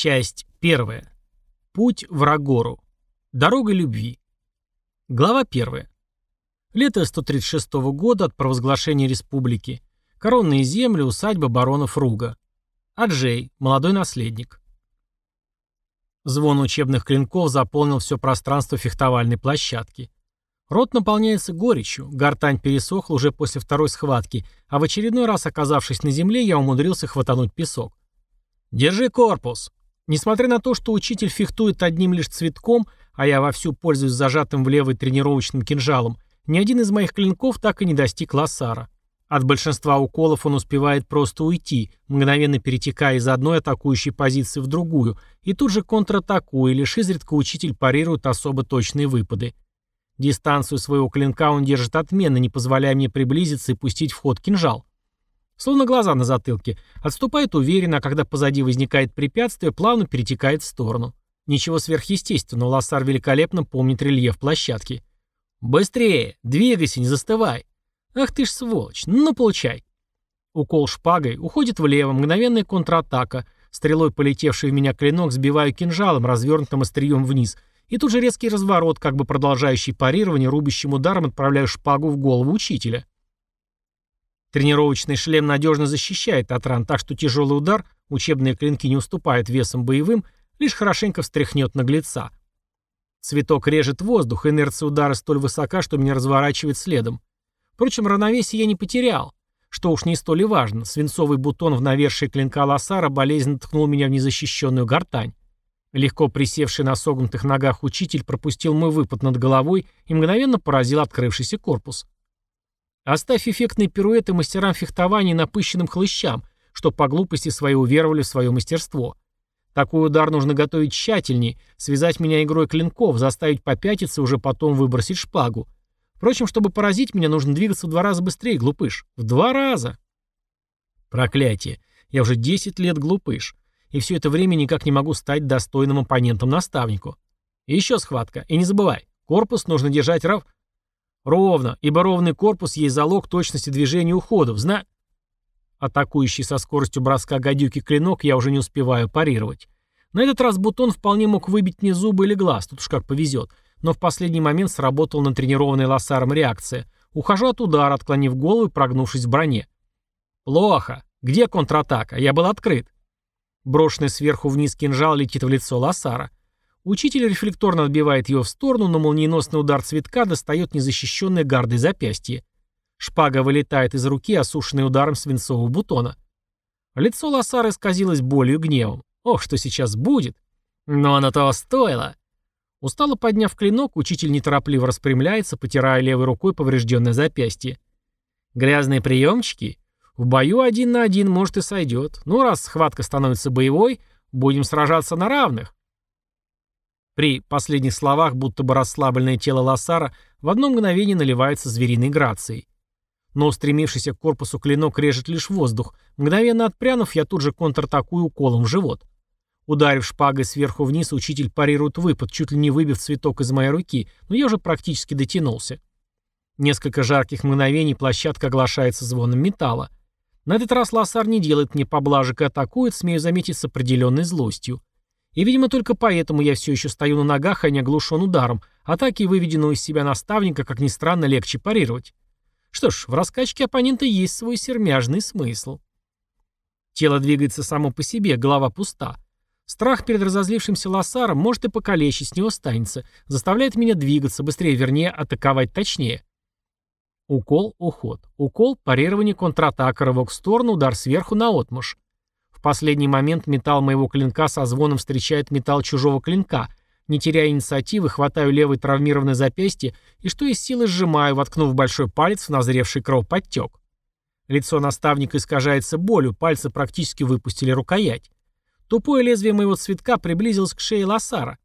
Часть первая. Путь в Рагору. Дорога любви. Глава первая. Лето 136 года от провозглашения республики. Коронные земли, усадьба баронов Руга. Аджей, молодой наследник. Звон учебных клинков заполнил все пространство фехтовальной площадки. Рот наполняется горечью, гортань пересохла уже после второй схватки, а в очередной раз, оказавшись на земле, я умудрился хватануть песок. «Держи корпус!» Несмотря на то, что учитель фехтует одним лишь цветком, а я вовсю пользуюсь зажатым в левой тренировочным кинжалом, ни один из моих клинков так и не достиг Лассара. От большинства уколов он успевает просто уйти, мгновенно перетекая из одной атакующей позиции в другую, и тут же контратакуя, лишь изредка учитель парирует особо точные выпады. Дистанцию своего клинка он держит отменно, не позволяя мне приблизиться и пустить в ход кинжал. Словно глаза на затылке. Отступает уверенно, а когда позади возникает препятствие, плавно перетекает в сторону. Ничего сверхъестественного, Лассар великолепно помнит рельеф площадки. «Быстрее! Двигайся, не застывай!» «Ах ты ж сволочь! Ну, получай!» Укол шпагой, уходит влево, мгновенная контратака. Стрелой полетевший в меня клинок сбиваю кинжалом, развернутым острием вниз. И тут же резкий разворот, как бы продолжающий парирование, рубящим ударом отправляю шпагу в голову учителя. Тренировочный шлем надежно защищает от ран, так что тяжелый удар, учебные клинки не уступают весом боевым, лишь хорошенько встряхнет наглеца. Цветок режет воздух, инерция удара столь высока, что меня разворачивает следом. Впрочем, равновесие я не потерял. Что уж не столь и важно, свинцовый бутон в навершие клинка Лассара болезненно ткнул меня в незащищенную гортань. Легко присевший на согнутых ногах учитель пропустил мой выпад над головой и мгновенно поразил открывшийся корпус. Оставь эффектные пируэты мастерам фехтования напыщенным хлыщам, что по глупости своей уверовали в свое мастерство. Такой удар нужно готовить тщательнее, связать меня игрой клинков, заставить попятиться и уже потом выбросить шпагу. Впрочем, чтобы поразить меня, нужно двигаться в два раза быстрее, глупыш. В два раза! Проклятие. Я уже 10 лет глупыш. И все это время никак не могу стать достойным оппонентом наставнику. И еще схватка. И не забывай, корпус нужно держать рав... Ровно, ибо ровный корпус есть залог точности движения уходов. Зна... Атакующий со скоростью броска гадюки клинок я уже не успеваю парировать. На этот раз бутон вполне мог выбить мне зубы или глаз, тут уж как повезет. Но в последний момент сработала натренированная лоссаром реакция. Ухожу от удара, отклонив голову и прогнувшись в броне. Плохо. Где контратака? Я был открыт. Брошенный сверху вниз кинжал летит в лицо лоссара. Учитель рефлекторно отбивает его в сторону, но молниеносный удар цветка достает незащищенное гардой запястье. Шпага вылетает из руки, осушенной ударом свинцового бутона. Лицо Лассара исказилось болью и гневом. Ох, что сейчас будет! Но оно того стоило! Устало подняв клинок, учитель неторопливо распрямляется, потирая левой рукой поврежденное запястье. Грязные приемчики? В бою один на один, может, и сойдет. Ну, раз схватка становится боевой, будем сражаться на равных. При последних словах, будто бы расслабленное тело Лассара в одно мгновение наливается звериной грацией. Но устремившийся к корпусу клинок режет лишь воздух. Мгновенно отпрянув, я тут же контратакую уколом в живот. Ударив шпагой сверху вниз, учитель парирует выпад, чуть ли не выбив цветок из моей руки, но я уже практически дотянулся. Несколько жарких мгновений площадка оглашается звоном металла. На этот раз Лассар не делает мне поблажек и атакует, смею заметить, с определенной злостью. И, видимо, только поэтому я все еще стою на ногах, а не оглушен ударом. Атаки выведенного из себя наставника, как ни странно, легче парировать. Что ж, в раскачке оппонента есть свой сермяжный смысл. Тело двигается само по себе, голова пуста. Страх перед разозлившимся лосаром может и покалечить, с него останется, заставляет меня двигаться, быстрее, вернее, атаковать точнее. Укол, уход. Укол, парирование, контратака, рывок в сторону, удар сверху на отмуж. В последний момент металл моего клинка со звоном встречает металл чужого клинка. Не теряя инициативы, хватаю левое травмированное запястье и что из силы сжимаю, воткнув большой палец в назревший кровоподтек. Лицо наставника искажается болью, пальцы практически выпустили рукоять. Тупое лезвие моего цветка приблизилось к шее Лосара.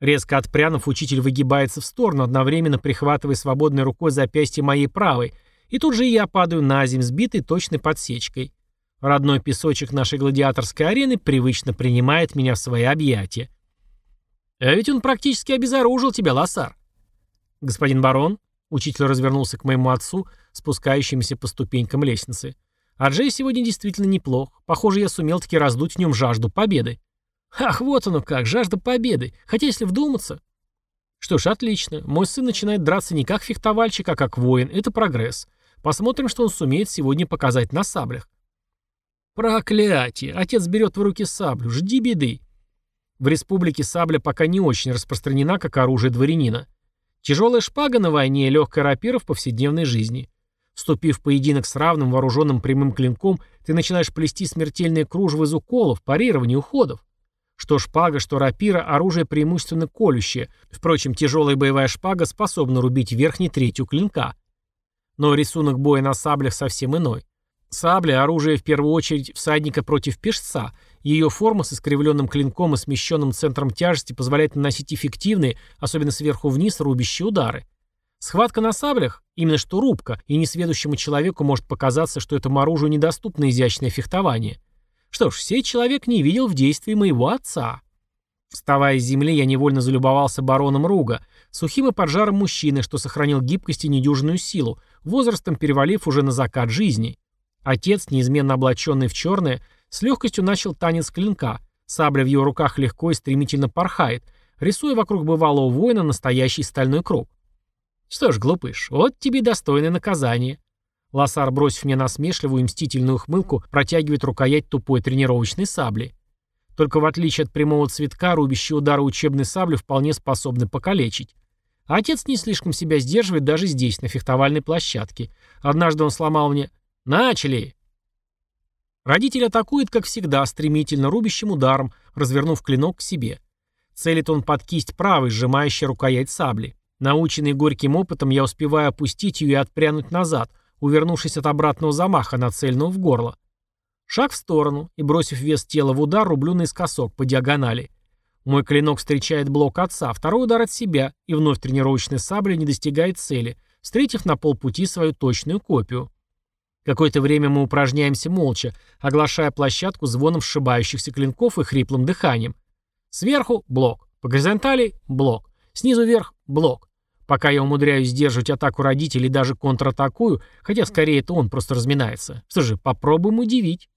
Резко отпрянув, учитель выгибается в сторону, одновременно прихватывая свободной рукой запястье моей правой, и тут же я падаю на земь, сбитый точной подсечкой. Родной песочек нашей гладиаторской арены привычно принимает меня в свои объятия. А ведь он практически обезоружил тебя, Лосар. Господин барон, учитель развернулся к моему отцу, спускающемуся по ступенькам лестницы. А сегодня действительно неплох. Похоже, я сумел таки раздуть в нем жажду победы. Ах, вот оно как, жажда победы. Хотя если вдуматься... Что ж, отлично. Мой сын начинает драться не как фехтовальщик, а как воин. Это прогресс. Посмотрим, что он сумеет сегодня показать на саблях. Проклятие! Отец берет в руки саблю. Жди беды. В республике сабля пока не очень распространена как оружие дворянина. Тяжелая шпага на войне легкая рапира в повседневной жизни. Вступив в поединок с равным вооруженным прямым клинком, ты начинаешь плести смертельные кружево из уколов, парирований, уходов. Что шпага, что рапира – оружие преимущественно колющее. Впрочем, тяжелая боевая шпага способна рубить верхней третью клинка. Но рисунок боя на саблях совсем иной. Сабля – оружие в первую очередь всадника против пешца. Ее форма с искривленным клинком и смещенным центром тяжести позволяет наносить эффективные, особенно сверху вниз, рубящие удары. Схватка на саблях – именно что рубка, и несведущему человеку может показаться, что этому оружию недоступно изящное фехтование. Что ж, сей человек не видел в действии моего отца. Вставая с земли, я невольно залюбовался бароном Руга, сухим и поджаром мужчиной, что сохранил гибкость и недюжинную силу, возрастом перевалив уже на закат жизни. Отец, неизменно облаченный в черное, с легкостью начал танец клинка. Сабля в его руках легко и стремительно порхает, рисуя вокруг бывалого воина настоящий стальной круг. Что ж, глупыш, вот тебе достойное наказание. Лосар, бросив мне насмешливую и мстительную ухмылку, протягивает рукоять тупой тренировочной сабли. Только в отличие от прямого цветка, рубящие удары учебной сабли вполне способны покалечить. А отец не слишком себя сдерживает даже здесь, на фехтовальной площадке. Однажды он сломал мне «Начали!» Родитель атакует, как всегда, стремительно рубящим ударом, развернув клинок к себе. Целит он под кисть правой, сжимающей рукоять сабли. Наученный горьким опытом, я успеваю опустить ее и отпрянуть назад, увернувшись от обратного замаха, нацеленного в горло. Шаг в сторону, и, бросив вес тела в удар, рублю наискосок, по диагонали. Мой клинок встречает блок отца, второй удар от себя, и вновь тренировочная сабля не достигает цели, встретив на полпути свою точную копию. Какое-то время мы упражняемся молча, оглашая площадку звоном сшибающихся клинков и хриплым дыханием. Сверху — блок, по горизонтали — блок, снизу вверх — блок. Пока я умудряюсь сдерживать атаку родителей даже контратакую, хотя скорее это он просто разминается. Что же, попробуем удивить.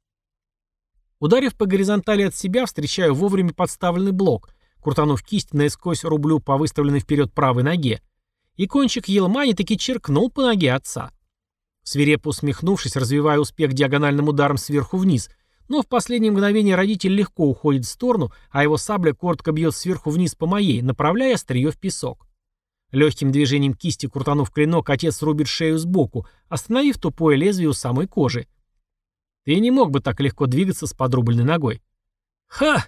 Ударив по горизонтали от себя, встречаю вовремя подставленный блок, крутанув кисть наискось рублю по выставленной вперед правой ноге. И кончик елмани таки черкнул по ноге отца. Свирепо усмехнувшись, развивая успех диагональным ударом сверху вниз, но в последнее мгновение родитель легко уходит в сторону, а его сабля коротко бьет сверху вниз по моей, направляя острие в песок. Легким движением кисти, крутанув клинок, отец рубит шею сбоку, остановив тупое лезвие у самой кожи. Ты не мог бы так легко двигаться с подрубленной ногой. Ха!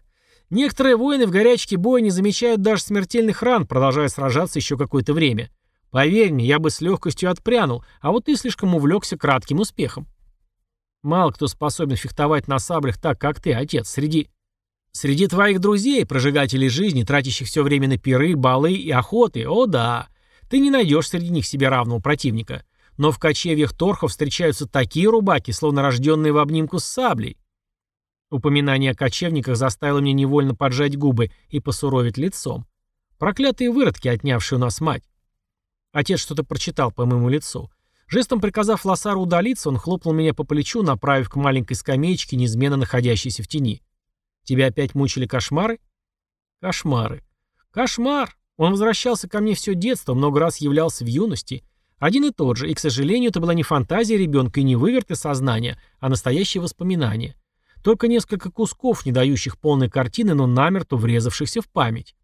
Некоторые воины в горячке боя не замечают даже смертельных ран, продолжая сражаться еще какое-то время. Поверь мне, я бы с легкостью отпрянул, а вот ты слишком увлекся кратким успехом. Мало кто способен фехтовать на саблях так, как ты, отец, среди... Среди твоих друзей, прожигателей жизни, тратящих все время на пиры, балы и охоты, о да, ты не найдешь среди них себе равного противника. Но в кочевьях торхов встречаются такие рубаки, словно рожденные в обнимку с саблей. Упоминание о кочевниках заставило меня невольно поджать губы и посуровить лицом. Проклятые выродки, отнявшие у нас мать. Отец что-то прочитал по моему лицу. Жестом приказав Лосару удалиться, он хлопнул меня по плечу, направив к маленькой скамеечке, неизменно находящейся в тени. Тебя опять мучили кошмары? Кошмары. Кошмар! Он возвращался ко мне все детство, много раз являлся в юности. Один и тот же, и, к сожалению, это была не фантазия ребенка и не выверты сознания, а настоящее воспоминание. Только несколько кусков, не дающих полной картины, но намертво врезавшихся в память.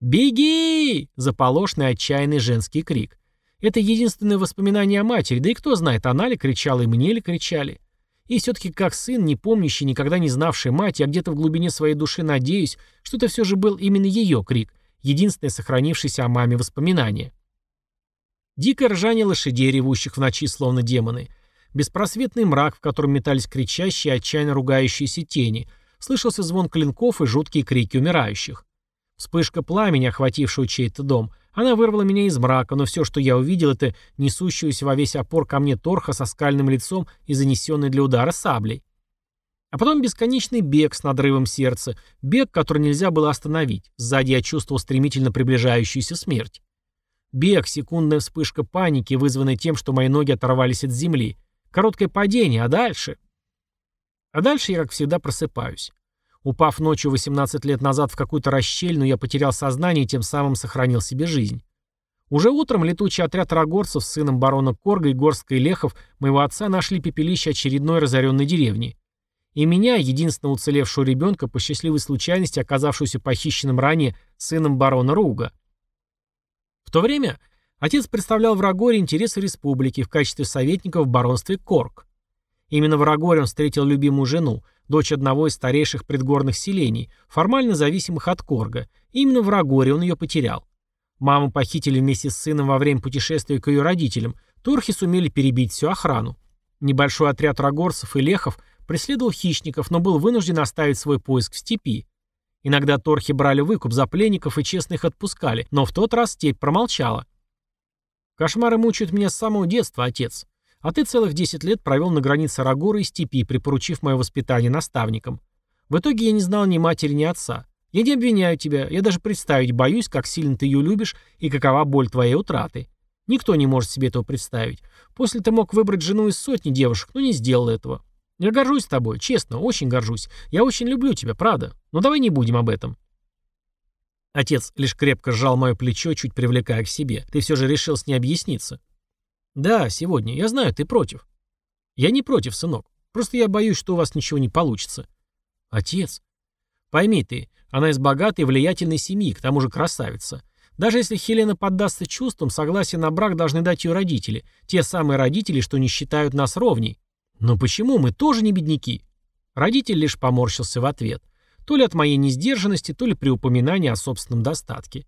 «Беги!» — заполошный отчаянный женский крик. Это единственное воспоминание о матери, да и кто знает, она ли кричала и мне ли кричали. И все-таки как сын, не помнящий, никогда не знавший мать, я где-то в глубине своей души надеюсь, что это все же был именно ее крик, единственное сохранившееся о маме воспоминание. Дикое ржание лошадей, ревущих в ночи, словно демоны. Беспросветный мрак, в котором метались кричащие, отчаянно ругающиеся тени. Слышался звон клинков и жуткие крики умирающих. Вспышка пламени, охватившего чей-то дом, она вырвала меня из мрака, но все, что я увидел, это несущуюся во весь опор ко мне торха со скальным лицом и занесенной для удара саблей. А потом бесконечный бег с надрывом сердца, бег, который нельзя было остановить. Сзади я чувствовал стремительно приближающуюся смерть. Бег, секундная вспышка паники, вызванная тем, что мои ноги оторвались от земли. Короткое падение, а дальше... А дальше я, как всегда, просыпаюсь. Упав ночью 18 лет назад в какую-то расщельну, я потерял сознание и тем самым сохранил себе жизнь. Уже утром летучий отряд рогорцев с сыном барона Корга и горсткой лехов моего отца нашли пепелище очередной разоренной деревни. И меня, единственного уцелевшего ребенка, по счастливой случайности оказавшегося похищенным ранее сыном барона Руга. В то время отец представлял в Рагоре интересы республики в качестве советника в баронстве Корг. Именно в Рагоре он встретил любимую жену, дочь одного из старейших предгорных селений, формально зависимых от Корга. Именно в Рагоре он ее потерял. Маму похитили вместе с сыном во время путешествия к ее родителям. Турхи сумели перебить всю охрану. Небольшой отряд рагорцев и лехов преследовал хищников, но был вынужден оставить свой поиск в степи. Иногда торхи брали выкуп за пленников и честно их отпускали, но в тот раз степь промолчала. «Кошмары мучают меня с самого детства, отец. А ты целых 10 лет провел на границе Рагора и степи, припоручив мое воспитание наставникам. В итоге я не знал ни матери, ни отца. Я не обвиняю тебя, я даже представить боюсь, как сильно ты ее любишь и какова боль твоей утраты. Никто не может себе этого представить. После ты мог выбрать жену из сотни девушек, но не сделал этого. Я горжусь тобой, честно, очень горжусь. Я очень люблю тебя, правда. Но давай не будем об этом. Отец лишь крепко сжал мое плечо, чуть привлекая к себе. Ты все же решил с ней объясниться. Да, сегодня. Я знаю, ты против. Я не против, сынок. Просто я боюсь, что у вас ничего не получится. Отец. Пойми ты, она из богатой влиятельной семьи, к тому же красавица. Даже если Хелена поддастся чувствам, согласие на брак должны дать ее родители. Те самые родители, что не считают нас ровней. «Но почему? Мы тоже не бедняки». Родитель лишь поморщился в ответ. То ли от моей несдержанности, то ли при упоминании о собственном достатке.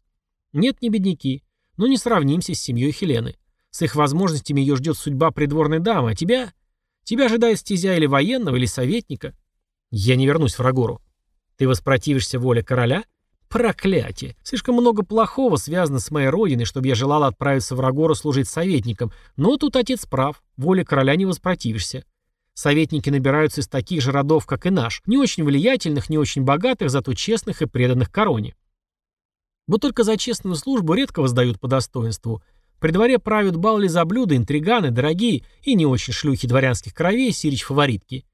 Нет, не бедняки. Но не сравнимся с семьей Хелены. С их возможностями ее ждет судьба придворной дамы, а тебя... Тебя ожидает стезя или военного, или советника. Я не вернусь в Рагору. Ты воспротивишься воле короля? Проклятие! Слишком много плохого связано с моей родиной, чтобы я желала отправиться в Рагору служить советником. Но тут отец прав. Воле короля не воспротивишься. Советники набираются из таких же родов, как и наш, не очень влиятельных, не очень богатых, зато честных и преданных короне. Вот только за честную службу редко воздают по достоинству. При дворе правят бал блюда, интриганы, дорогие и не очень шлюхи дворянских кровей, сирич-фаворитки.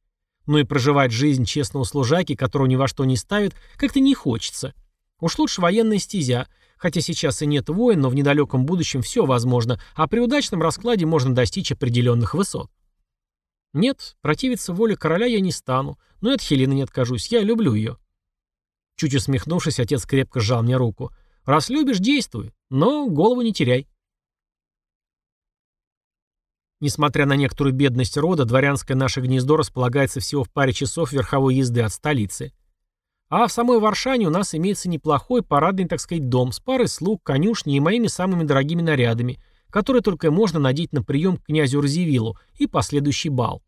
Но и проживать жизнь честного служаки, которого ни во что не ставят, как-то не хочется. Уж лучше военная стезя, хотя сейчас и нет войн, но в недалеком будущем все возможно, а при удачном раскладе можно достичь определенных высот. Нет, противиться воле короля я не стану, но и от Хелены не откажусь, я люблю ее. Чуть усмехнувшись, отец крепко сжал мне руку. Раз любишь, действуй, но голову не теряй. Несмотря на некоторую бедность рода, дворянское наше гнездо располагается всего в паре часов верховой езды от столицы. А в самой Варшане у нас имеется неплохой парадный, так сказать, дом с парой слуг, конюшней и моими самыми дорогими нарядами, которые только можно надеть на прием к князю Разевилу и последующий бал.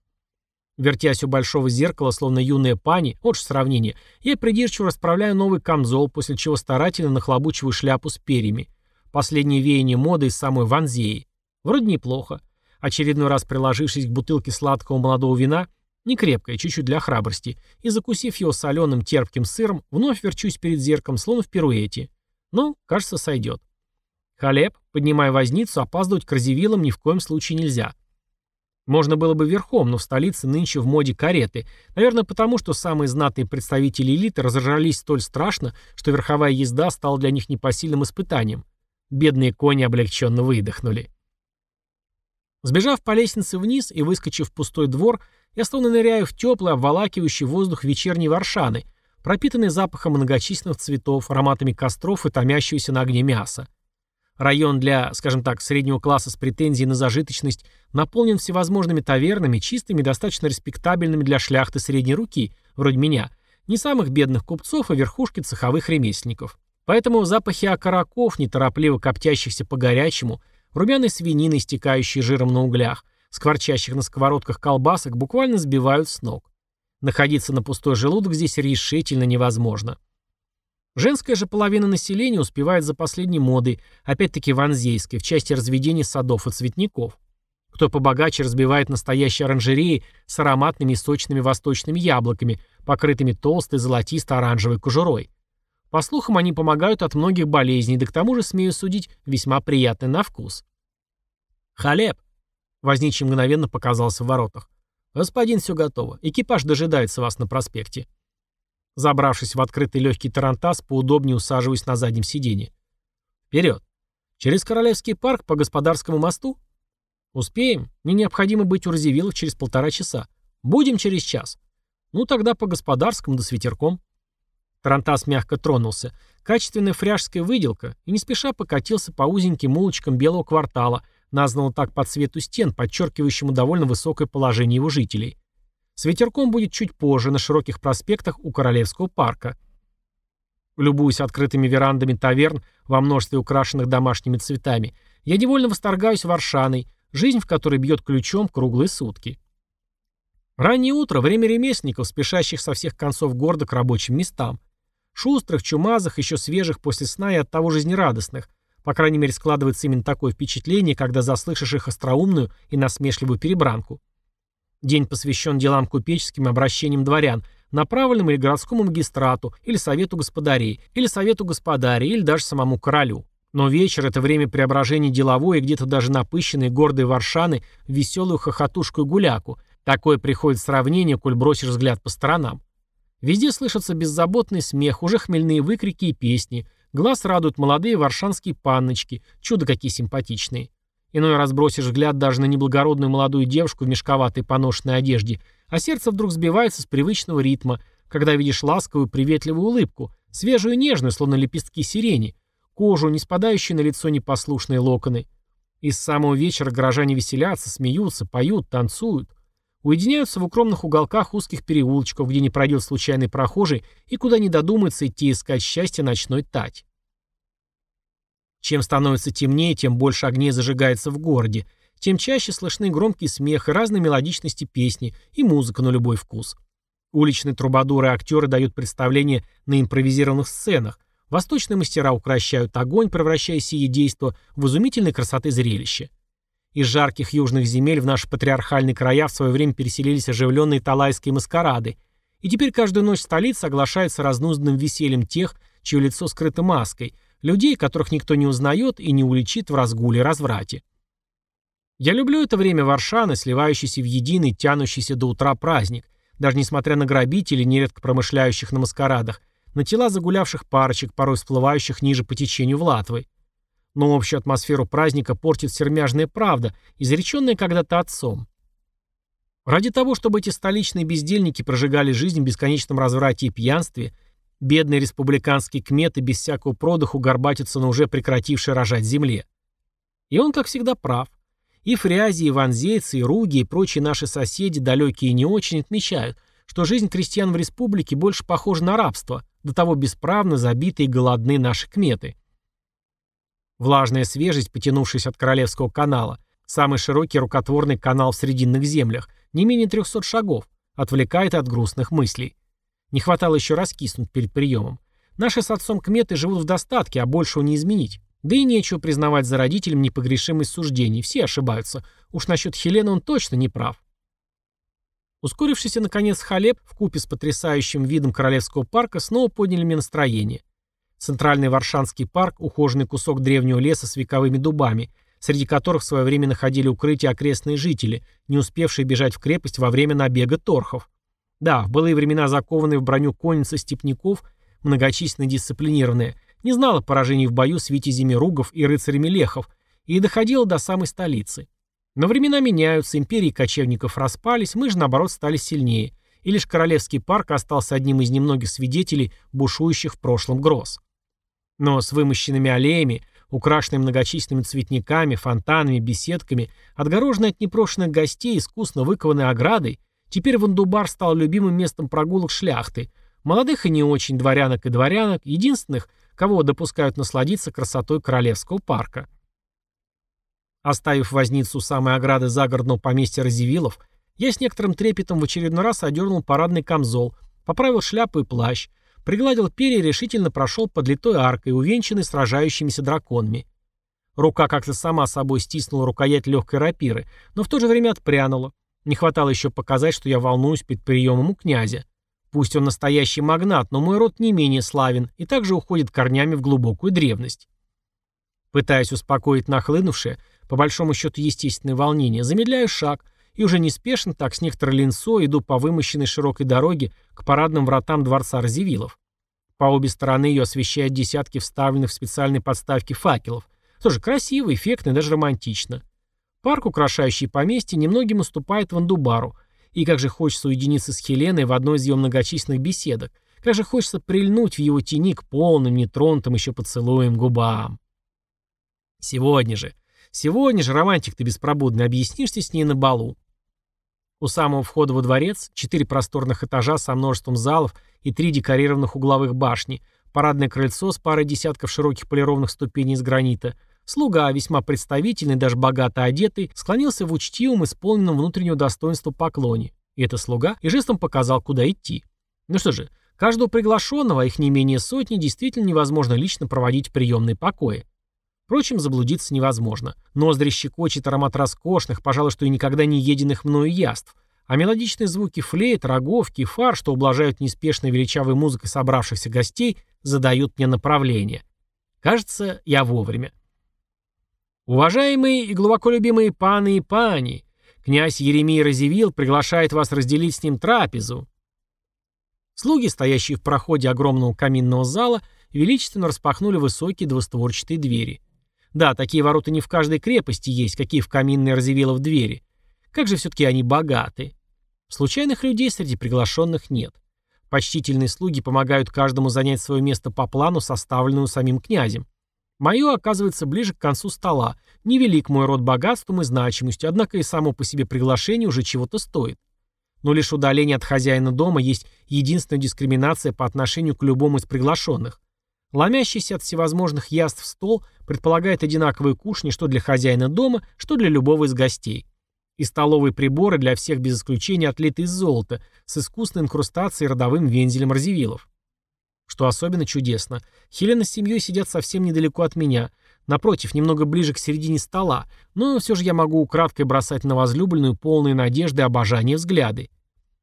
Вертясь у большого зеркала, словно юная пани, вот же сравнение, я придирчиво расправляю новый камзол, после чего старательно нахлобучиваю шляпу с перьями. Последнее веяние моды из самой Ванзеи. Вроде неплохо. Очередной раз приложившись к бутылке сладкого молодого вина, не крепкое, чуть-чуть для храбрости, и закусив его соленым терпким сыром, вновь верчусь перед зеркалом, словно в пируэте. Ну, кажется, сойдет. Халеп, поднимая возницу, опаздывать к Разевилам ни в коем случае нельзя. Можно было бы верхом, но в столице нынче в моде кареты. Наверное, потому что самые знатные представители элиты разоржались столь страшно, что верховая езда стала для них непосильным испытанием. Бедные кони облегченно выдохнули. Сбежав по лестнице вниз и выскочив в пустой двор, я словно ныряю в теплый, обволакивающий воздух вечерней Варшаны, пропитанный запахом многочисленных цветов, ароматами костров и томящегося на огне мяса. Район для, скажем так, среднего класса с претензией на зажиточность наполнен всевозможными тавернами, чистыми, достаточно респектабельными для шляхты средней руки, вроде меня, не самых бедных купцов, а верхушки цеховых ремесленников. Поэтому запахи окороков, неторопливо коптящихся по горячему, румяной свинины, истекающей жиром на углях, скворчащих на сковородках колбасок, буквально сбивают с ног. Находиться на пустой желудок здесь решительно невозможно. Женская же половина населения успевает за последней модой, опять-таки ванзейской, в части разведения садов и цветников. Кто побогаче разбивает настоящие оранжереи с ароматными и сочными восточными яблоками, покрытыми толстой золотисто-оранжевой кожурой. По слухам, они помогают от многих болезней, да к тому же, смею судить, весьма приятны на вкус. «Халеб!» Возничий мгновенно показался в воротах. «Господин, все готово. Экипаж дожидается вас на проспекте». Забравшись в открытый легкий тарантас, поудобнее усаживаясь на заднем сиденье. Вперед. Через Королевский парк по Господарскому мосту? Успеем. Мне необходимо быть у Разевилов через полтора часа. Будем через час. Ну тогда по Господарскому да с ветерком. Тарантас мягко тронулся. Качественная фряжская выделка и не спеша покатился по узеньким улочкам белого квартала, названного так по цвету стен, подчеркивающему довольно высокое положение его жителей. С ветерком будет чуть позже, на широких проспектах у Королевского парка. Любуясь открытыми верандами таверн во множестве украшенных домашними цветами, я невольно восторгаюсь Варшаной, жизнь в которой бьет ключом круглые сутки. Раннее утро – время ремесленников, спешащих со всех концов города к рабочим местам. Шустрых, чумазых, еще свежих после сна и оттого жизнерадостных. По крайней мере, складывается именно такое впечатление, когда заслышишь их остроумную и насмешливую перебранку. День посвящен делам купеческим и обращениям дворян, направленным или городскому магистрату, или совету господарей, или совету господарей, или даже самому королю. Но вечер – это время преображения деловой и где-то даже напыщенной гордой Варшаны в веселую хохотушку и гуляку. Такое приходит сравнение, коль бросишь взгляд по сторонам. Везде слышится беззаботный смех, уже хмельные выкрики и песни. Глаз радуют молодые варшанские панночки, чудо какие симпатичные. Иной раз бросишь взгляд даже на неблагородную молодую девушку в мешковатой поношенной одежде, а сердце вдруг сбивается с привычного ритма, когда видишь ласковую приветливую улыбку, свежую нежную, словно лепестки сирени, кожу, не спадающую на лицо непослушные локоны. И с самого вечера горожане веселятся, смеются, поют, танцуют. Уединяются в укромных уголках узких переулочков, где не пройдет случайный прохожий и куда не додумается идти искать счастье ночной тать. Чем становится темнее, тем больше огней зажигается в городе, тем чаще слышны громкий смех и разные мелодичности песни и музыка на любой вкус. Уличные трубадуры и актеры дают представление на импровизированных сценах, восточные мастера укращают огонь, превращая сие действо в изумительной красоты зрелище. Из жарких южных земель в наши патриархальные края в свое время переселились оживленные талайские маскарады, и теперь каждую ночь столица оглашается разнузданным весельем тех, чье лицо скрыто маской – Людей, которых никто не узнает и не уличит в разгуле разврате. Я люблю это время Варшаны, сливающийся в единый, тянущийся до утра праздник, даже несмотря на грабителей, нередко промышляющих на маскарадах, на тела загулявших парочек, порой всплывающих ниже по течению в Латвы. Но общую атмосферу праздника портит сермяжная правда, изреченная когда-то отцом. Ради того, чтобы эти столичные бездельники прожигали жизнь в бесконечном разврате и пьянстве – Бедные республиканские кметы без всякого продыху горбатятся на уже прекратившей рожать земле. И он, как всегда, прав. И фрязи, и ванзейцы, и руги, и прочие наши соседи, далекие и не очень, отмечают, что жизнь крестьян в республике больше похожа на рабство, до того бесправно забитые и голодны наши кметы. Влажная свежесть, потянувшись от Королевского канала, самый широкий рукотворный канал в Срединных землях, не менее 300 шагов, отвлекает от грустных мыслей. Не хватало еще раскиснуть перед приемом. Наши с отцом кметы живут в достатке, а большего не изменить. Да и нечего признавать за родителям непогрешимость суждений. Все ошибаются. Уж насчет Хелены он точно не прав. Ускорившийся, наконец, Халеп в купе с потрясающим видом Королевского парка снова подняли мне настроение. Центральный Варшанский парк – ухоженный кусок древнего леса с вековыми дубами, среди которых в свое время находили укрытие окрестные жители, не успевшие бежать в крепость во время набега торхов. Да, в былые времена закованные в броню конница степняков, многочисленно дисциплинированная, не знала поражений в бою с витязями ругов и рыцарями лехов и доходила до самой столицы. Но времена меняются, империи кочевников распались, мы же, наоборот, стали сильнее, и лишь Королевский парк остался одним из немногих свидетелей бушующих в прошлом гроз. Но с вымощенными аллеями, украшенными многочисленными цветниками, фонтанами, беседками, отгороженной от непрошенных гостей, искусно выкованной оградой, Теперь Вандубар стал любимым местом прогулок шляхты, молодых и не очень дворянок и дворянок, единственных, кого допускают насладиться красотой Королевского парка. Оставив возницу самой ограды загородного поместья Разивилов, я с некоторым трепетом в очередной раз одернул парадный камзол, поправил шляпу и плащ, пригладил перья и решительно прошел под литой аркой, увенчанной сражающимися драконами. Рука как-то сама собой стиснула рукоять легкой рапиры, но в то же время отпрянула, не хватало еще показать, что я волнуюсь перед приемом у князя. Пусть он настоящий магнат, но мой род не менее славен и также уходит корнями в глубокую древность. Пытаясь успокоить нахлынувшее, по большому счету естественное волнение, замедляю шаг и уже неспешно, так с некоторой линцой, иду по вымощенной широкой дороге к парадным вратам дворца Разевилов. По обе стороны ее освещают десятки вставленных в специальной подставки факелов. Тоже красиво, эффектно и даже романтично. Парк, украшающий поместье, немногим уступает Вандубару. И как же хочется уединиться с Хеленой в одной из ее многочисленных беседок. Как же хочется прильнуть в его тени к полным, нетронутым еще поцелуем губам. Сегодня же, сегодня же, романтик ты беспробудный, объяснишься с ней на балу. У самого входа во дворец четыре просторных этажа со множеством залов и три декорированных угловых башни, парадное крыльцо с парой десятков широких полированных ступеней из гранита. Слуга, весьма представительный, даже богато одетый, склонился в учтивом, исполненном внутреннего достоинства поклоне. И это слуга и жестом показал, куда идти. Ну что же, каждого приглашенного, а их не менее сотни, действительно невозможно лично проводить в приемные покои. Впрочем, заблудиться невозможно. Ноздри щекочет аромат роскошных, пожалуй, что и никогда не еденных мною яств, а мелодичные звуки флейт, роговки и фар, что ублажают неспешной величавой музыкой собравшихся гостей, задают мне направление. Кажется, я вовремя. Уважаемые и глубоко любимые паны и пани, князь Еремей Разевил приглашает вас разделить с ним трапезу. Слуги, стоящие в проходе огромного каминного зала, величественно распахнули высокие двустворчатые двери. Да, такие ворота не в каждой крепости есть, какие в каминной в двери. Как же все-таки они богаты. Случайных людей среди приглашенных нет. Почтительные слуги помогают каждому занять свое место по плану, составленному самим князем. Мое оказывается ближе к концу стола. Невелик мой род богатством и значимостью, однако и само по себе приглашение уже чего-то стоит. Но лишь удаление от хозяина дома есть единственная дискриминация по отношению к любому из приглашенных. Ломящийся от всевозможных яств стол предполагает одинаковые кушни что для хозяина дома, что для любого из гостей. И столовые приборы для всех без исключения отлиты из золота, с искусной инкрустацией родовым вензелем Разевилов. Что особенно чудесно, Хелена с семьей сидят совсем недалеко от меня, напротив, немного ближе к середине стола, но все же я могу украдкой бросать на возлюбленную полные надежды и обожания взгляды.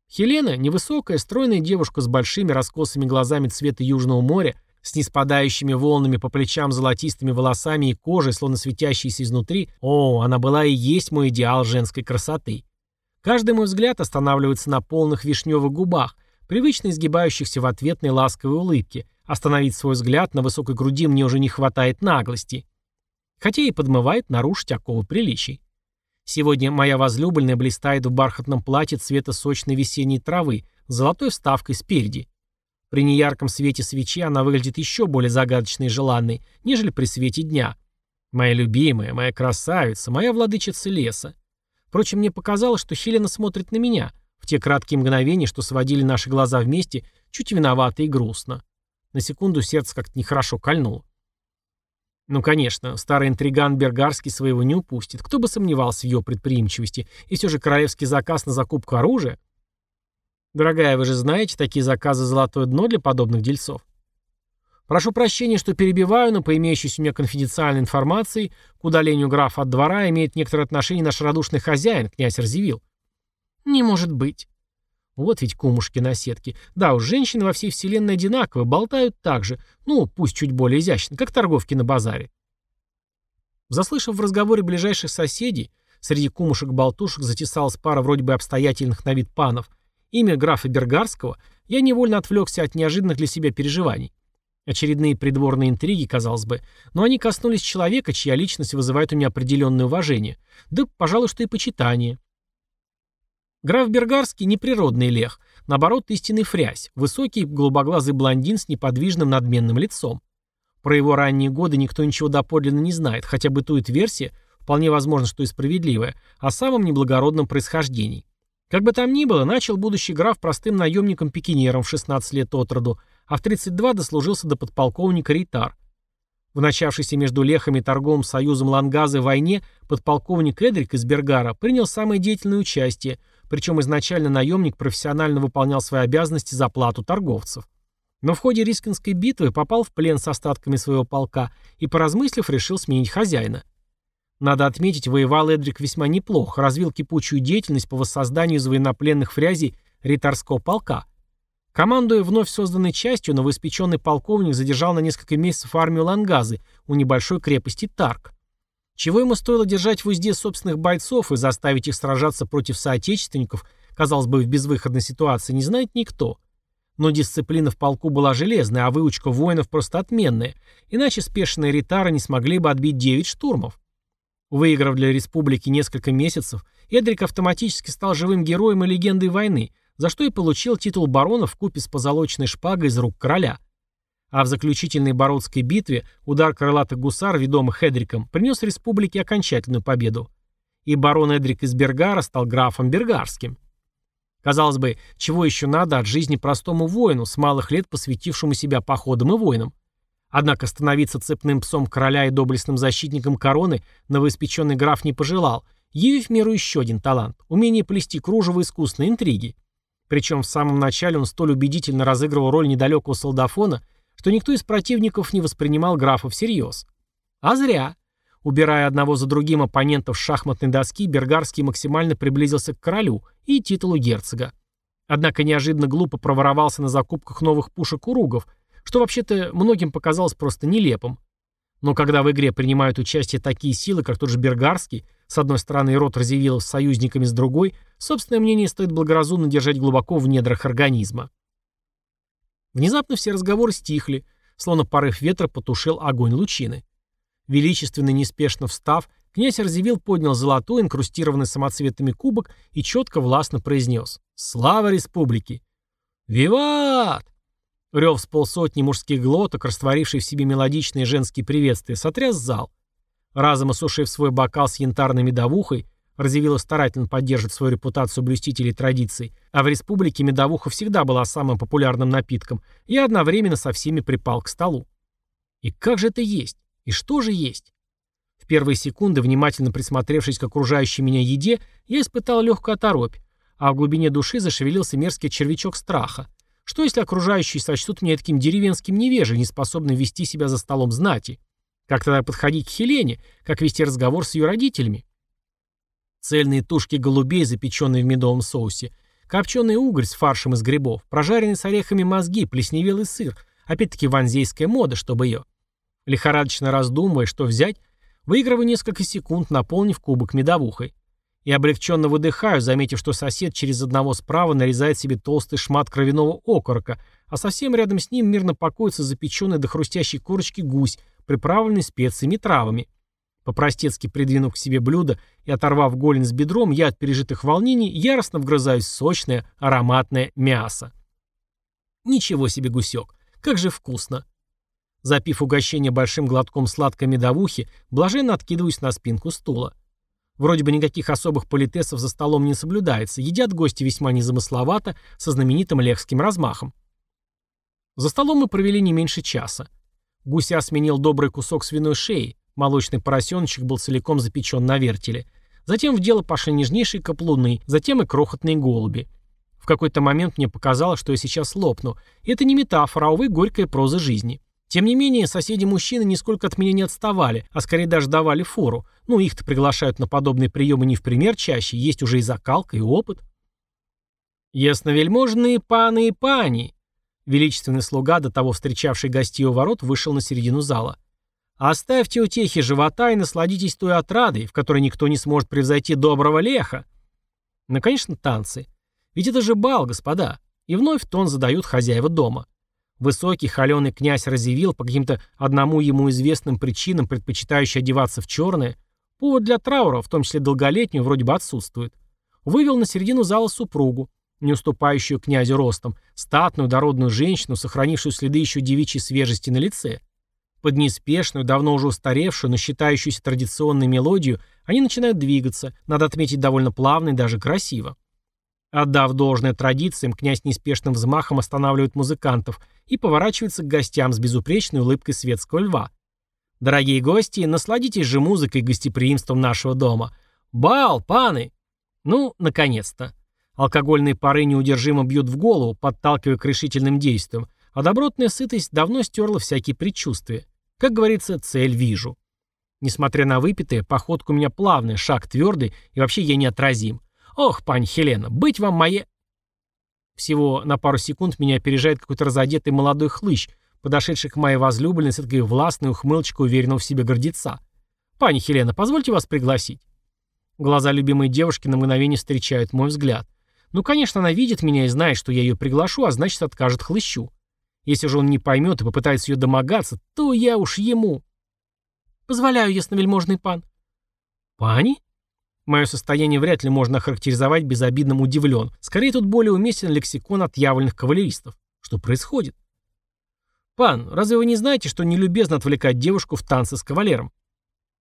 Хелена – невысокая, стройная девушка с большими раскосыми глазами цвета Южного моря, с неспадающими волнами по плечам золотистыми волосами и кожей, словно светящейся изнутри, о, она была и есть мой идеал женской красоты. Каждый мой взгляд останавливается на полных вишневых губах, привычно изгибающихся в ответной ласковой улыбке. Остановить свой взгляд на высокой груди мне уже не хватает наглости. Хотя и подмывает нарушить оковы приличий. Сегодня моя возлюбленная блистает в бархатном платье цвета сочной весенней травы, с золотой вставкой спереди. При неярком свете свечи она выглядит еще более загадочной и желанной, нежели при свете дня. Моя любимая, моя красавица, моя владычица леса. Впрочем, мне показалось, что Хелена смотрит на меня. В те краткие мгновения, что сводили наши глаза вместе, чуть виновато и грустно. На секунду сердце как-то нехорошо кольнуло. Ну, конечно, старый интриган Бергарский своего не упустит. Кто бы сомневался в ее предприимчивости. И все же королевский заказ на закупку оружия Дорогая, вы же знаете, такие заказы золотое дно для подобных дельцов. Прошу прощения, что перебиваю, но по имеющейся у меня конфиденциальной информации, к удалению графа от двора имеет некоторое отношение наш радушный хозяин, князь Разевил. Не может быть. Вот ведь кумушки на сетке. Да уж, женщины во всей вселенной одинаковые, болтают так же, ну, пусть чуть более изящно, как торговки на базаре. Заслышав в разговоре ближайших соседей, среди кумушек-болтушек затесалась пара вроде бы обстоятельных на вид панов – имя графа Бергарского, я невольно отвлекся от неожиданных для себя переживаний. Очередные придворные интриги, казалось бы, но они коснулись человека, чья личность вызывает у меня определенное уважение, да, пожалуй, что и почитание. Граф Бергарский – неприродный лех, наоборот, истинный фрязь, высокий, голубоглазый блондин с неподвижным надменным лицом. Про его ранние годы никто ничего доподлинно не знает, хотя бытует версия, вполне возможно, что и справедливая, о самом неблагородном происхождении. Как бы там ни было, начал будущий граф простым наемником-пикинером в 16 лет от роду, а в 32 дослужился до подполковника Рейтар. В начавшейся между Лехами и торговым союзом Лангазы войне подполковник Эдрик из Бергара принял самое деятельное участие, причем изначально наемник профессионально выполнял свои обязанности за плату торговцев. Но в ходе Рискинской битвы попал в плен с остатками своего полка и, поразмыслив, решил сменить хозяина. Надо отметить, воевал Эдрик весьма неплохо, развил кипучую деятельность по воссозданию из военнопленных фрязей ритарского полка. Командуя вновь созданной частью, новоиспеченный полковник задержал на несколько месяцев армию Лангазы у небольшой крепости Тарк. Чего ему стоило держать в узде собственных бойцов и заставить их сражаться против соотечественников, казалось бы, в безвыходной ситуации, не знает никто. Но дисциплина в полку была железная, а выучка воинов просто отменная, иначе спешные ритары не смогли бы отбить 9 штурмов. Выиграв для республики несколько месяцев, Эдрик автоматически стал живым героем и легендой войны, за что и получил титул барона в купе с позолоченной шпагой из рук короля. А в заключительной Бородской битве удар крылатых гусар, ведомых Эдриком, принес республике окончательную победу. И барон Эдрик из Бергара стал графом Бергарским. Казалось бы, чего еще надо от жизни простому воину, с малых лет посвятившему себя походам и войнам. Однако становиться цепным псом короля и доблестным защитником короны новоиспеченный граф не пожелал, явив миру еще один талант – умение плести кружево искусной интриги. Причем в самом начале он столь убедительно разыгрывал роль недалекого солдафона, что никто из противников не воспринимал графа всерьез. А зря. Убирая одного за другим оппонентов шахматной доски, Бергарский максимально приблизился к королю и титулу герцога. Однако неожиданно глупо проворовался на закупках новых пушек уругов, что вообще-то многим показалось просто нелепым. Но когда в игре принимают участие такие силы, как тот же Бергарский, с одной стороны и род Разевилов с союзниками с другой, собственное мнение стоит благоразумно держать глубоко в недрах организма. Внезапно все разговоры стихли, словно порыв ветра потушил огонь лучины. Величественно неспешно встав, князь Разевил поднял золотой, инкрустированный самоцветами кубок и четко властно произнес «Слава республике!» «Виват!» Рев с полсотни мужских глоток, растворивший в себе мелодичные женские приветствия, сотряс зал. Разом осушив свой бокал с янтарной медовухой, Разъявила старательно поддерживать свою репутацию блюстителей традиций, а в республике медовуха всегда была самым популярным напитком, и одновременно со всеми припал к столу. И как же это есть? И что же есть? В первые секунды, внимательно присмотревшись к окружающей меня еде, я испытал легкую оторопь, а в глубине души зашевелился мерзкий червячок страха. Что если окружающие сочтут меня таким деревенским невежей, неспособным вести себя за столом знати? Как тогда подходить к Хелене? Как вести разговор с ее родителями? Цельные тушки голубей, запеченные в медовом соусе, копченый угорь с фаршем из грибов, прожаренные с орехами мозги, плесневелый сыр, опять-таки ванзейская мода, чтобы ее. Лихорадочно раздумывая, что взять, выигрываю несколько секунд, наполнив кубок медовухой. И облегченно выдыхаю, заметив, что сосед через одного справа нарезает себе толстый шмат кровяного окорока, а совсем рядом с ним мирно покоится запеченный до хрустящей корочки гусь, приправленный специями и травами. По-простецки придвинув к себе блюдо и оторвав голень с бедром, я от пережитых волнений яростно вгрызаюсь в сочное, ароматное мясо. Ничего себе гусек, как же вкусно. Запив угощение большим глотком сладкой медовухи, блаженно откидываюсь на спинку стула. Вроде бы никаких особых политесов за столом не соблюдается, едят гости весьма незамысловато, со знаменитым лехским размахом. За столом мы провели не меньше часа. Гуся сменил добрый кусок свиной шеи, Молочный поросеночек был целиком запечен на вертеле. Затем в дело пошли нежнейшие каплуны, затем и крохотные голуби. В какой-то момент мне показалось, что я сейчас лопну. Это не метафора, а, увы, горькая проза жизни. Тем не менее, соседи-мужчины нисколько от меня не отставали, а скорее даже давали фору. Ну, их-то приглашают на подобные приемы не в пример чаще, есть уже и закалка, и опыт. «Ясновельможные паны и пани!» Величественный слуга, до того встречавший гостей у ворот, вышел на середину зала. Оставьте утехи живота и насладитесь той отрадой, в которой никто не сможет превзойти доброго леха. Ну, конечно, танцы. Ведь это же бал, господа. И вновь тон задают хозяева дома. Высокий, холеный князь разъявил по каким-то одному ему известным причинам, предпочитающий одеваться в черное, повод для траура, в том числе долголетнюю, вроде бы отсутствует. Вывел на середину зала супругу, не уступающую князю ростом, статную, дородную женщину, сохранившую следы еще девичьей свежести на лице. Под неспешную, давно уже устаревшую, но считающуюся традиционной мелодию они начинают двигаться, надо отметить довольно плавно и даже красиво. Отдав должное традициям, князь неспешным взмахом останавливает музыкантов и поворачивается к гостям с безупречной улыбкой светского льва. «Дорогие гости, насладитесь же музыкой и гостеприимством нашего дома. Бал, паны!» Ну, наконец-то. Алкогольные пары неудержимо бьют в голову, подталкивая к решительным действиям, а добротная сытость давно стерла всякие предчувствия. Как говорится, цель вижу. Несмотря на выпитое, походка у меня плавная, шаг твердый, и вообще я неотразим. Ох, пань Хелена, быть вам мое... Всего на пару секунд меня опережает какой-то разодетый молодой хлыщ, подошедший к моей возлюбленной с такой властной ухмылочкой уверенного в себе гордеца. «Пани Хелена, позвольте вас пригласить». Глаза любимой девушки на мгновение встречают мой взгляд. Ну, конечно, она видит меня и знает, что я ее приглашу, а значит, откажет хлыщу. Если же он не поймет и попытается ее домогаться, то я уж ему. Позволяю, ясновельможный пан. Пани? Мое состояние вряд ли можно охарактеризовать безобидным удивлен. Скорее, тут более уместен лексикон отъявленных кавалеристов. Что происходит? «Пан, разве вы не знаете, что нелюбезно отвлекать девушку в танце с кавалером?»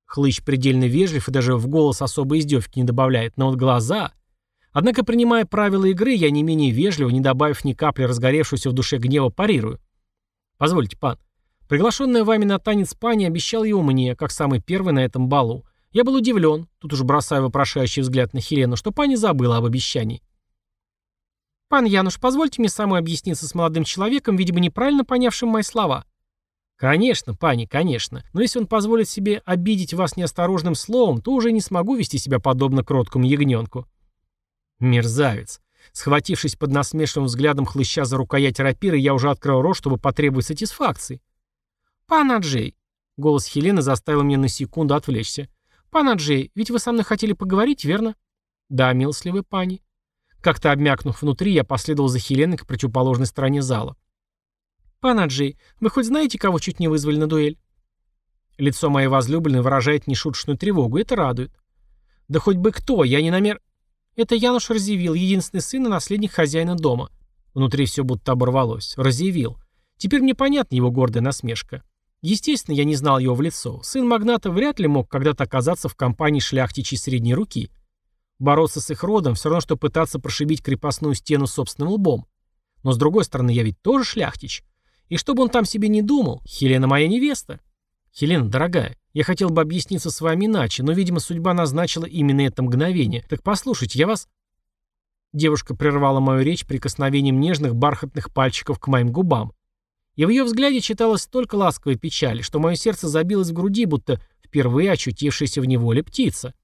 Хлыщ предельно вежлив и даже в голос особой издевки не добавляет, но вот глаза... Однако, принимая правила игры, я не менее вежливо, не добавив ни капли разгоревшегося в душе гнева, парирую. «Позвольте, пан, приглашенная вами на танец пани обещал его мне, как самый первый на этом балу. Я был удивлен, тут уже бросаю вопрошающий взгляд на Хелену, что пани забыла об обещании. «Пан Януш, позвольте мне самой объясниться с молодым человеком, видимо, неправильно понявшим мои слова». «Конечно, пани, конечно. Но если он позволит себе обидеть вас неосторожным словом, то уже не смогу вести себя подобно кроткому ягненку». Мерзавец. Схватившись под насмешливым взглядом хлыща за рукоять рапиры, я уже открыл рот, чтобы потребовать сатисфакции. «Пан Аджей», — голос Хелены заставил меня на секунду отвлечься. «Пан Аджей, ведь вы со мной хотели поговорить, верно?» «Да, милостливая пани». Как-то обмякнув внутри, я последовал за Хеленой к противоположной стороне зала. «Пан Аджей, вы хоть знаете, кого чуть не вызвали на дуэль?» Лицо моей возлюбленной выражает нешуточную тревогу, это радует. «Да хоть бы кто, я не намер...» Это Януш Разъявил, единственный сын и наследник хозяина дома. Внутри все будто оборвалось. Разъявил. Теперь мне понятна его гордая насмешка. Естественно, я не знал его в лицо. Сын магната вряд ли мог когда-то оказаться в компании шляхтичей средней руки. Бороться с их родом все равно, что пытаться прошибить крепостную стену собственным лбом. Но с другой стороны, я ведь тоже шляхтич. И чтобы он там себе не думал, Хелена моя невеста. Хелена, дорогая, я хотел бы объясниться с вами иначе, но, видимо, судьба назначила именно это мгновение. Так послушайте, я вас...» Девушка прервала мою речь прикосновением нежных бархатных пальчиков к моим губам. И в ее взгляде читалось столько ласковой печали, что мое сердце забилось в груди, будто впервые очутившаяся в неволе птица.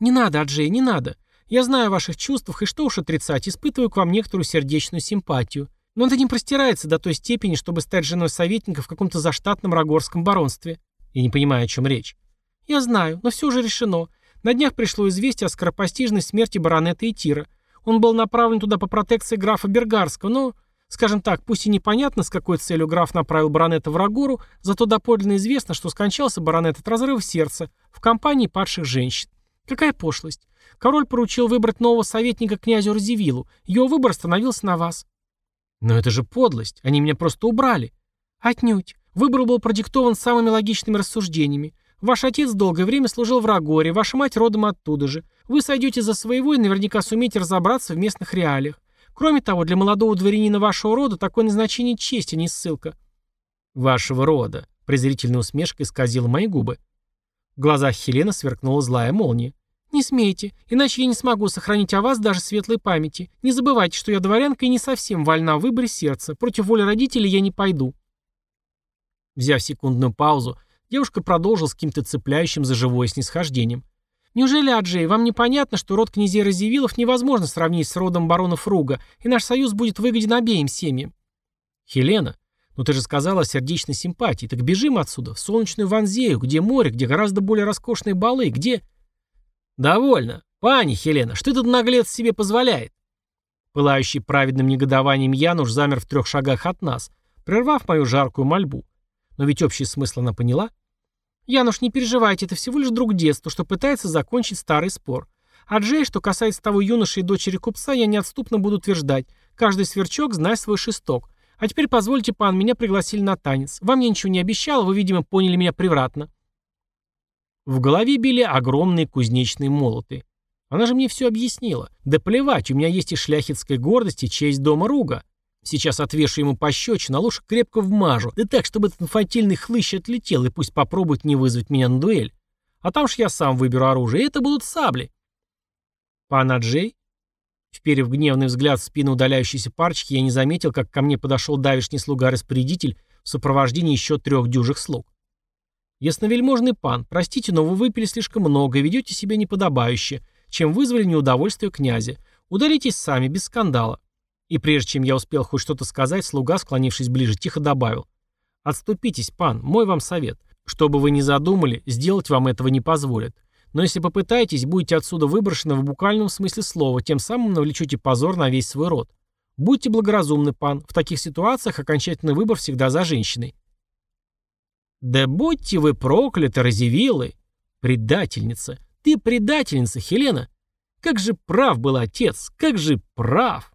«Не надо, Аджей, не надо. Я знаю о ваших чувствах, и что уж отрицать, испытываю к вам некоторую сердечную симпатию. Но это не простирается до той степени, чтобы стать женой советника в каком-то заштатном рогорском баронстве. Я не понимаю, о чем речь. Я знаю, но все уже решено. На днях пришло известие о скоропостижной смерти баронета Итира. Он был направлен туда по протекции графа Бергарского, но, скажем так, пусть и непонятно, с какой целью граф направил баронета в Рагору, зато доподлинно известно, что скончался баронет от разрыва сердца в компании падших женщин. Какая пошлость. Король поручил выбрать нового советника князю Разивилу. Его выбор становился на вас. Но это же подлость. Они меня просто убрали. Отнюдь. Выбор был продиктован самыми логичными рассуждениями. Ваш отец долгое время служил в Рагоре, ваша мать родом оттуда же. Вы сойдете за своего и наверняка сумеете разобраться в местных реалиях. Кроме того, для молодого дворянина вашего рода такое назначение чести, не ссылка. Вашего рода. Презрительная усмешка исказила мои губы. В глазах Хелены сверкнула злая молния. «Не смейте, иначе я не смогу сохранить о вас даже светлой памяти. Не забывайте, что я дворянка и не совсем вольна в выборе сердца. Против воли родителей я не пойду. Взяв секундную паузу, девушка продолжила с каким-то цепляющим за живое снисхождением. «Неужели, Аджей, вам непонятно, что род князей Разивилов невозможно сравнить с родом баронов Руга, и наш союз будет выгоден обеим семьям?» «Хелена, ну ты же сказала о сердечной симпатии, так бежим отсюда, в солнечную Ванзею, где море, где гораздо более роскошные балы, где...» «Довольно. Пани Хелена, что этот наглец себе позволяет?» Пылающий праведным негодованием Януш замер в трех шагах от нас, прервав мою жаркую мольбу. Но ведь общий смысл она поняла. Януш, не переживайте, это всего лишь друг детства, что пытается закончить старый спор. А Джей, что касается того юноши и дочери купца, я неотступно буду утверждать. Каждый сверчок знает свой шесток. А теперь позвольте, пан, меня пригласили на танец. Вам я ничего не обещал, вы, видимо, поняли меня превратно. В голове били огромные кузнечные молоты. Она же мне все объяснила. Да плевать, у меня есть и шляхетская гордость, и честь дома Руга. Сейчас отвешу ему пощечину, а лучше крепко вмажу. Да так, чтобы этот инфантильный хлыщ отлетел, и пусть попробует не вызвать меня на дуэль. А там ж я сам выберу оружие, и это будут сабли. Пан Аджей? Вперев гневный взгляд в спину удаляющейся парочки, я не заметил, как ко мне подошел давишний слуга-распорядитель в сопровождении еще трех дюжих слуг. Ясновельможный пан, простите, но вы выпили слишком много и ведете себя неподобающе, чем вызвали неудовольствие князя. Удалитесь сами, без скандала. И прежде чем я успел хоть что-то сказать, слуга, склонившись ближе, тихо добавил. «Отступитесь, пан, мой вам совет. Что бы вы ни задумали, сделать вам этого не позволят. Но если попытаетесь, будете отсюда выброшены в буквальном смысле слова, тем самым навлечете позор на весь свой род. Будьте благоразумны, пан. В таких ситуациях окончательный выбор всегда за женщиной. Да будьте вы прокляты, разевилы. Предательница. Ты предательница, Хелена. Как же прав был отец, как же прав.